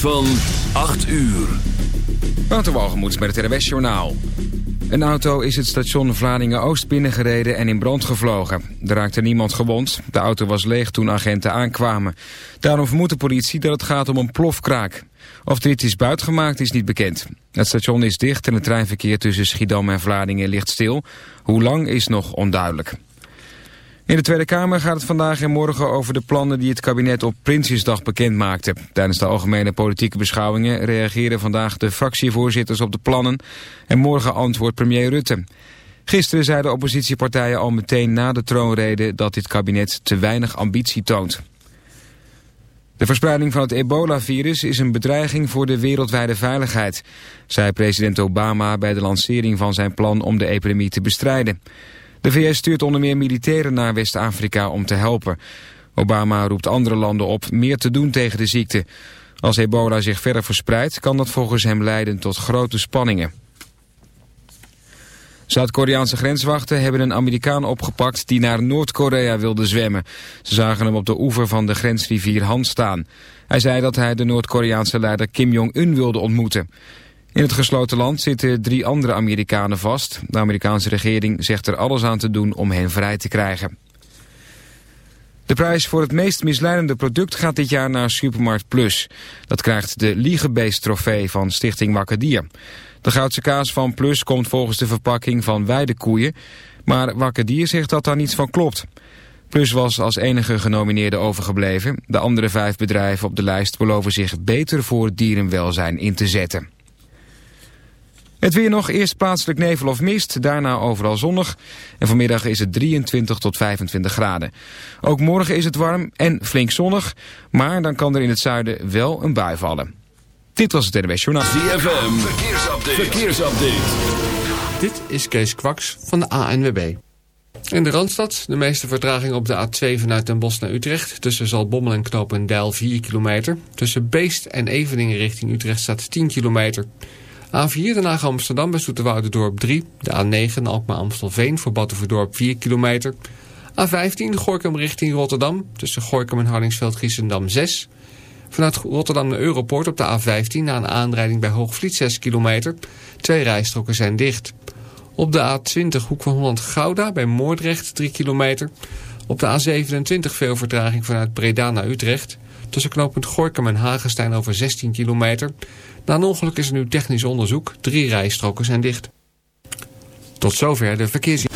Van 8 uur. Waterwalgemoed met het RWS Journaal. Een auto is het station Vlaardingen-Oost binnengereden en in brand gevlogen. Er raakte niemand gewond. De auto was leeg toen agenten aankwamen. Daarom vermoedt de politie dat het gaat om een plofkraak. Of dit is buitgemaakt is niet bekend. Het station is dicht en het treinverkeer tussen Schiedam en Vlaardingen ligt stil. Hoe lang is nog onduidelijk. In de Tweede Kamer gaat het vandaag en morgen over de plannen die het kabinet op Prinsjesdag bekend maakte. Tijdens de algemene politieke beschouwingen reageren vandaag de fractievoorzitters op de plannen en morgen antwoordt premier Rutte. Gisteren zeiden oppositiepartijen al meteen na de troonrede dat dit kabinet te weinig ambitie toont. De verspreiding van het ebola-virus is een bedreiging voor de wereldwijde veiligheid, zei president Obama bij de lancering van zijn plan om de epidemie te bestrijden. De VS stuurt onder meer militairen naar West-Afrika om te helpen. Obama roept andere landen op meer te doen tegen de ziekte. Als ebola zich verder verspreidt, kan dat volgens hem leiden tot grote spanningen. Zuid-Koreaanse grenswachten hebben een Amerikaan opgepakt die naar Noord-Korea wilde zwemmen. Ze zagen hem op de oever van de grensrivier Han staan. Hij zei dat hij de Noord-Koreaanse leider Kim Jong-un wilde ontmoeten. In het gesloten land zitten drie andere Amerikanen vast. De Amerikaanse regering zegt er alles aan te doen om hen vrij te krijgen. De prijs voor het meest misleidende product gaat dit jaar naar Supermarkt Plus. Dat krijgt de Liegebeest trofee van Stichting Wakker Dier. De goudse kaas van Plus komt volgens de verpakking van weidekoeien. Maar Wakker Dier zegt dat daar niets van klopt. Plus was als enige genomineerde overgebleven. De andere vijf bedrijven op de lijst beloven zich beter voor dierenwelzijn in te zetten. Het weer nog, eerst plaatselijk nevel of mist, daarna overal zonnig. En vanmiddag is het 23 tot 25 graden. Ook morgen is het warm en flink zonnig, maar dan kan er in het zuiden wel een bui vallen. Dit was het NWS Journaal. ZFM, verkeersupdate. verkeersupdate. Dit is Kees Kwaks van de ANWB. In de Randstad de meeste vertraging op de A2 vanuit Den Bosch naar Utrecht. Tussen Zalbommel en Knopendijl 4 kilometer. Tussen Beest en Eveningen richting Utrecht staat 10 kilometer. A4 Den Haag Amsterdam bij Dorp 3. De A9 Alkmaar Amstelveen voor Battenverdorp 4 kilometer. A15 Gorkum richting Rotterdam. Tussen Gorkum en Hardingsveld Giessendam 6. Vanuit Rotterdam naar Europoort op de A15 na een aanrijding bij Hoogvliet 6 kilometer. Twee rijstroken zijn dicht. Op de A20 Hoek van Holland-Gouda bij Moordrecht 3 kilometer. Op de A27 veel vertraging vanuit Breda naar Utrecht. Tussen knooppunt Gorkum en Hagenstein over 16 kilometer. Na een ongeluk is er nu technisch onderzoek. Drie rijstroken zijn dicht. Tot zover de verkeers op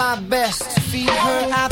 My best. To feed her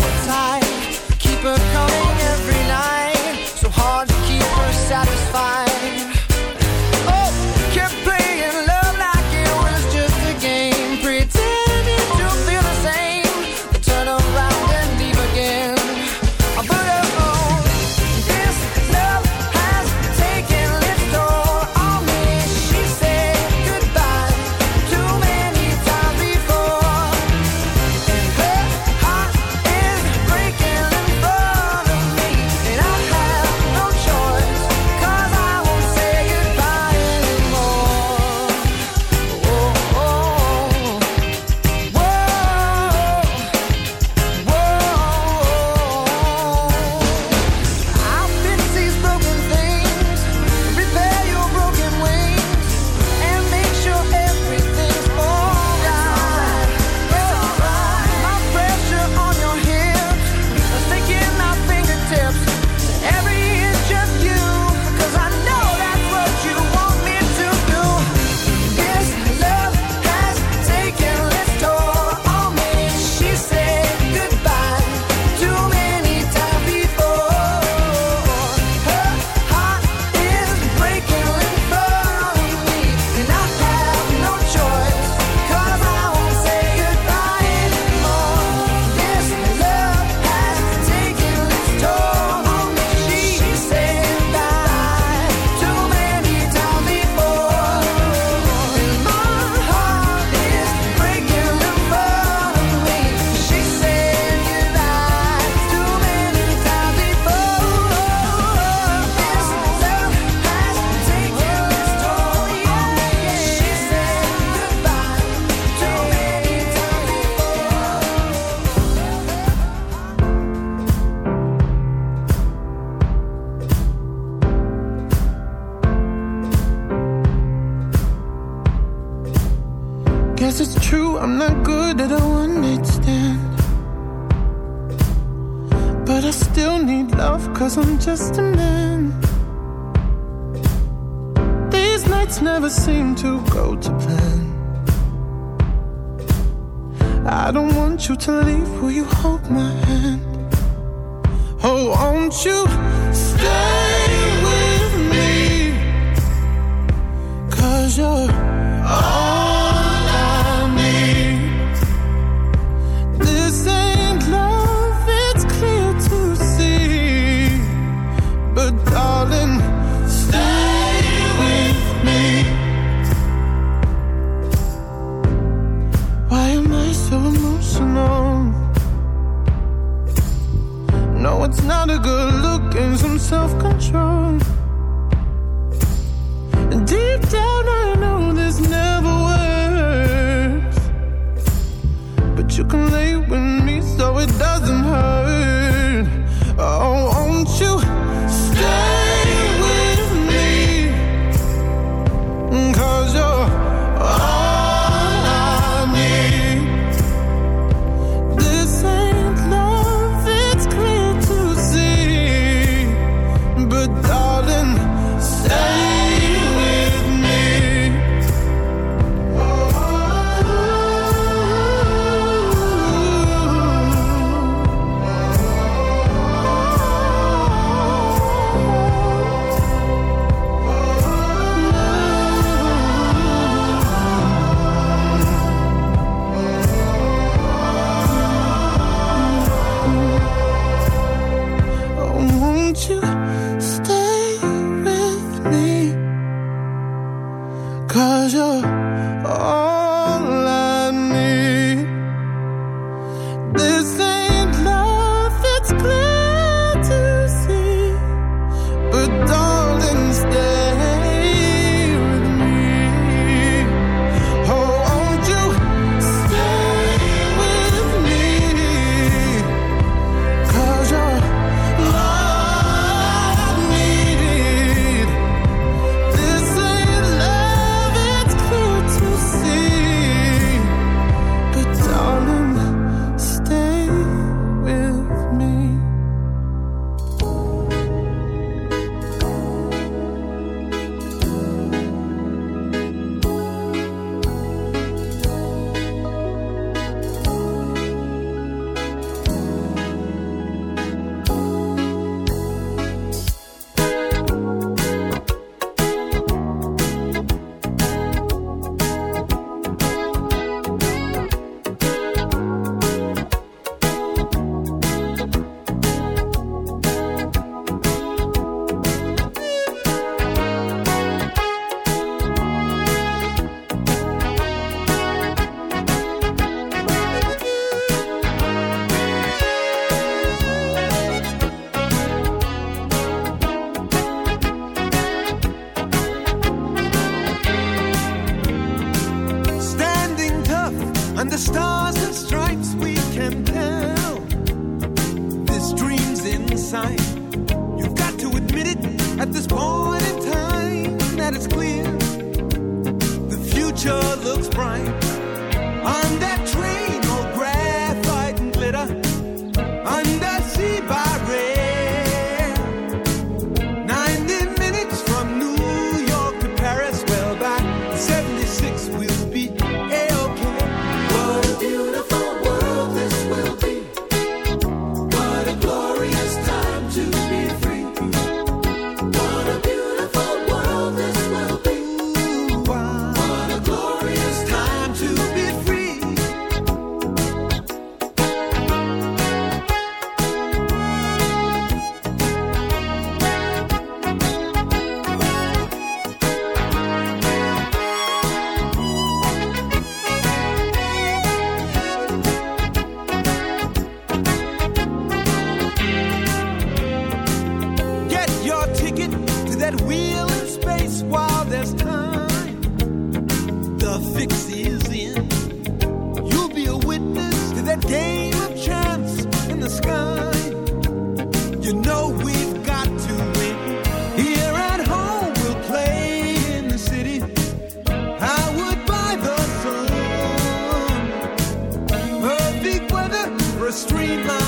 my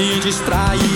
me distrai.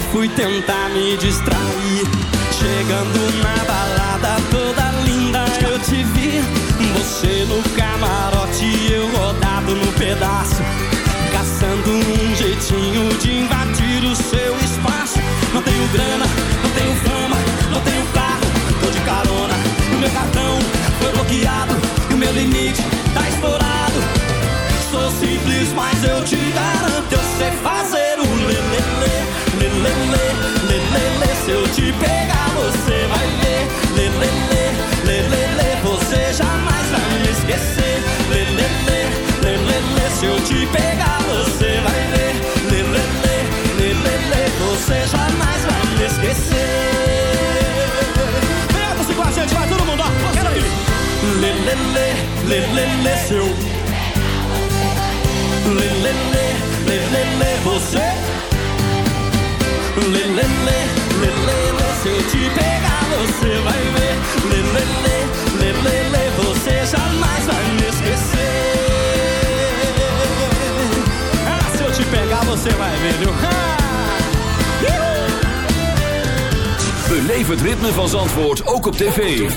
fui tentar me distrair. Chegando na balada, te pegar, você vai ver. Lê, lê, lê, lê, lê, lê, você jamais vai me esquecer. Venha, você com a gente, vai todo mundo, ó. Quero ir. Lê, lê, lê, lê, lê, lê, seu En wij weer door. Beleef het ritme van Zandvoort ook op tv.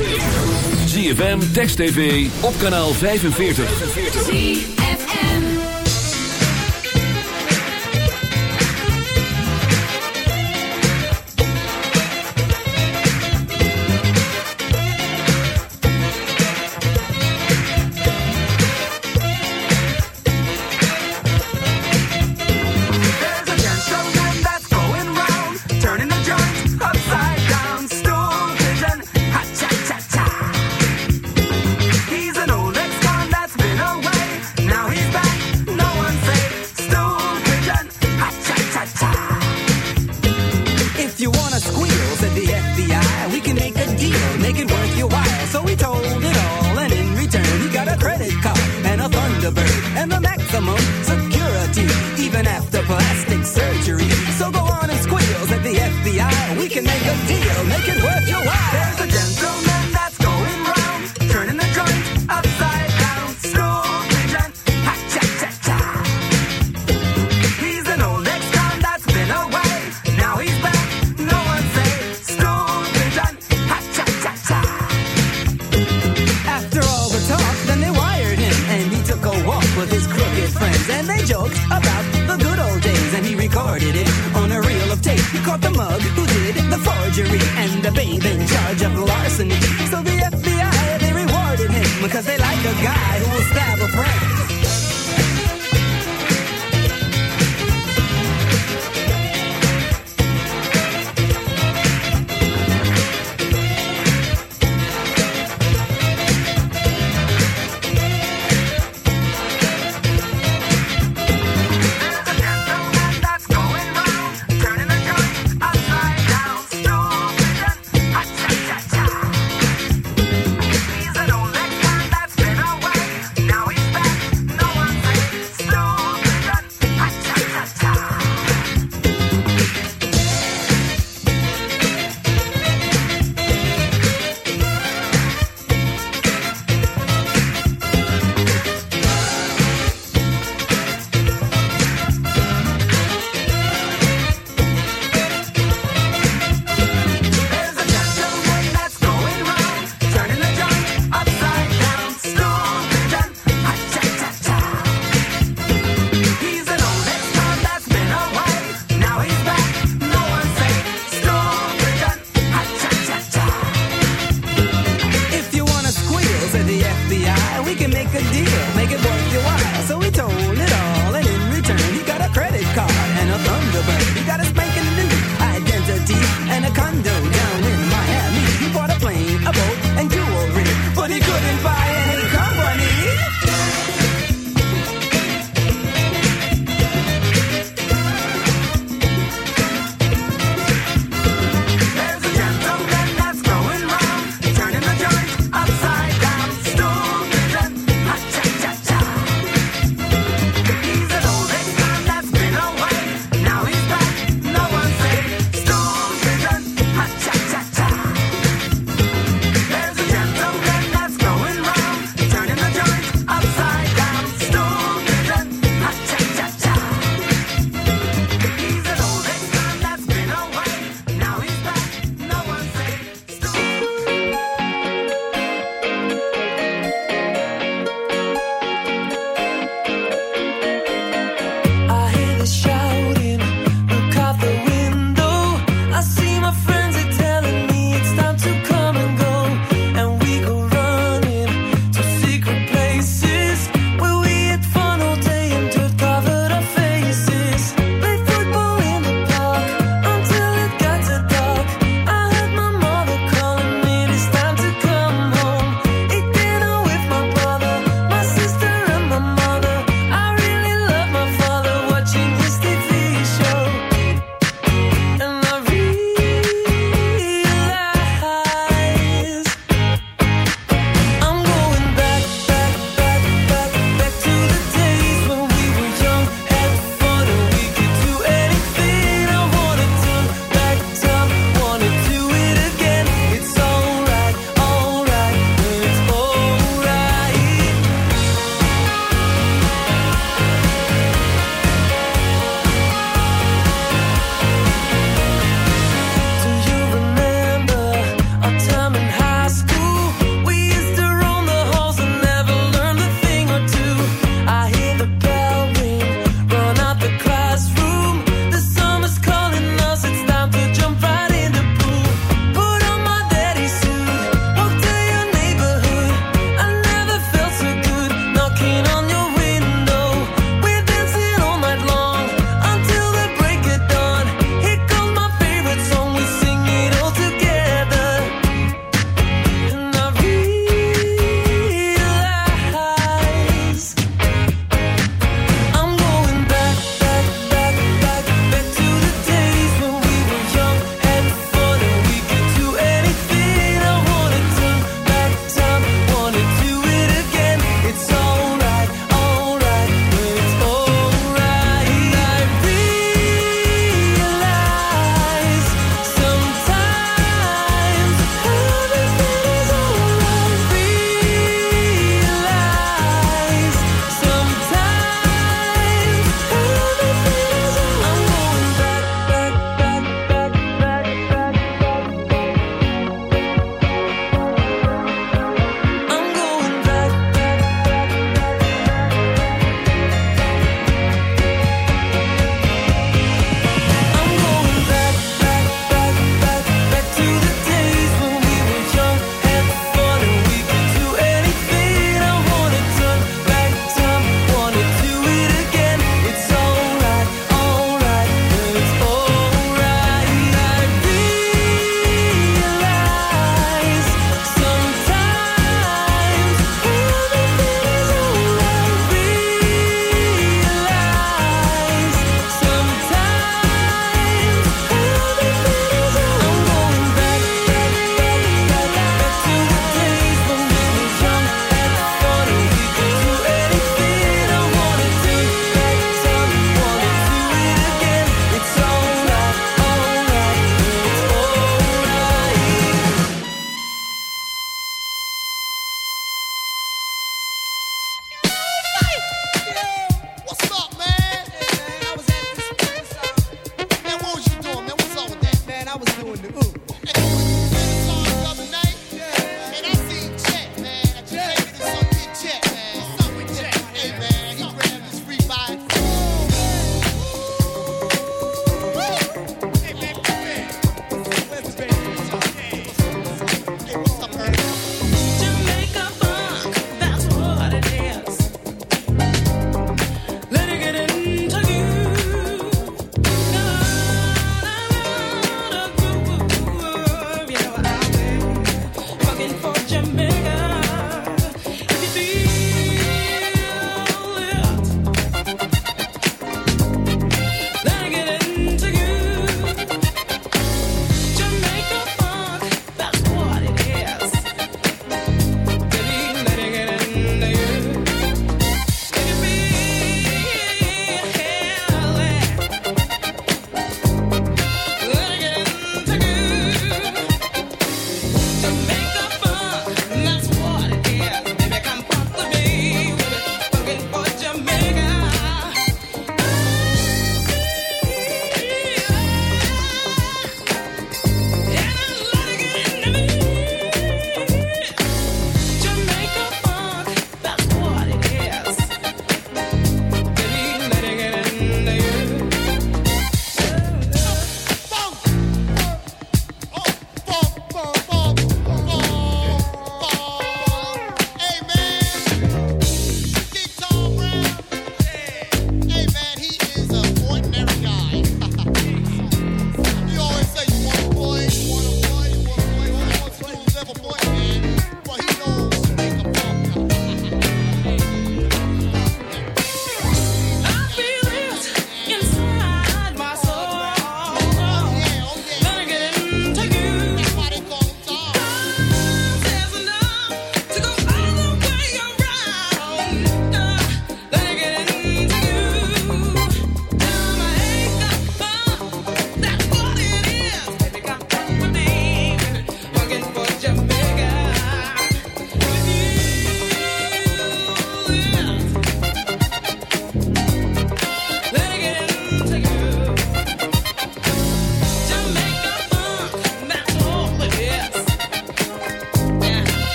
ZFM, Text TV, op kanaal 45.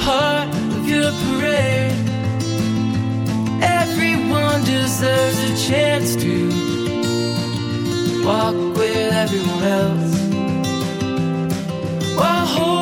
part of your parade. Everyone deserves a chance to walk with everyone else while holding.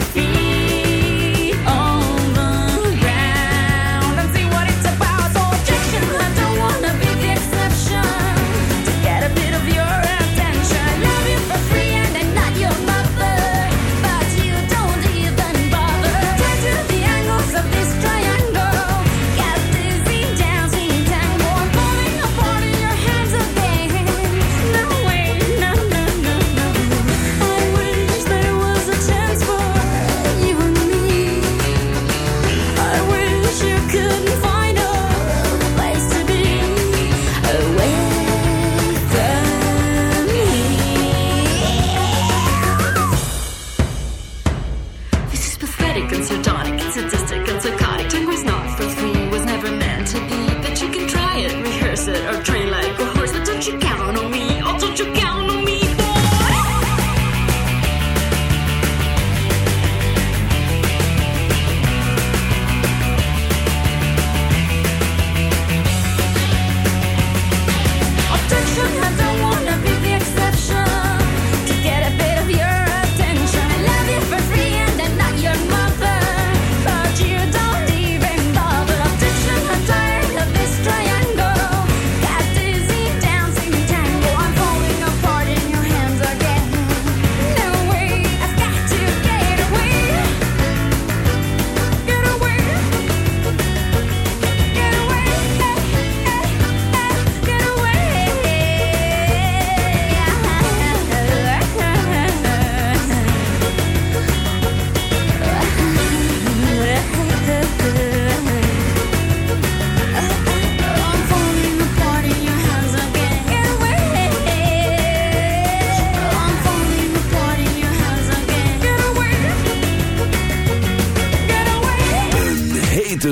Feet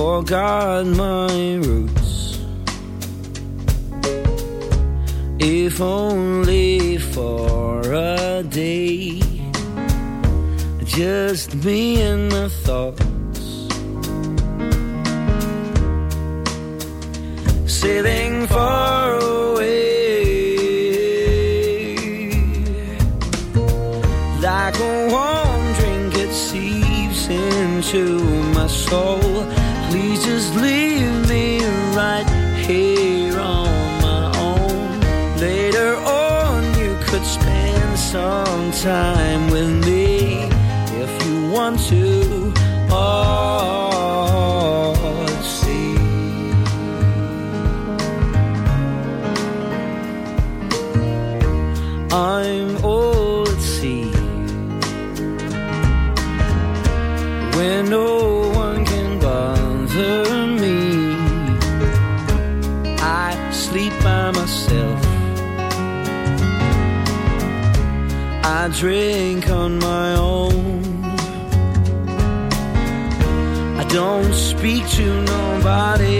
or guard my roots. If only for a day, just me and my thoughts. Sailing far away. Like a warm drink, it seeps into my soul. Please just leave me right here on my own. Later on, you could spend some time with me drink on my own. I don't speak to nobody.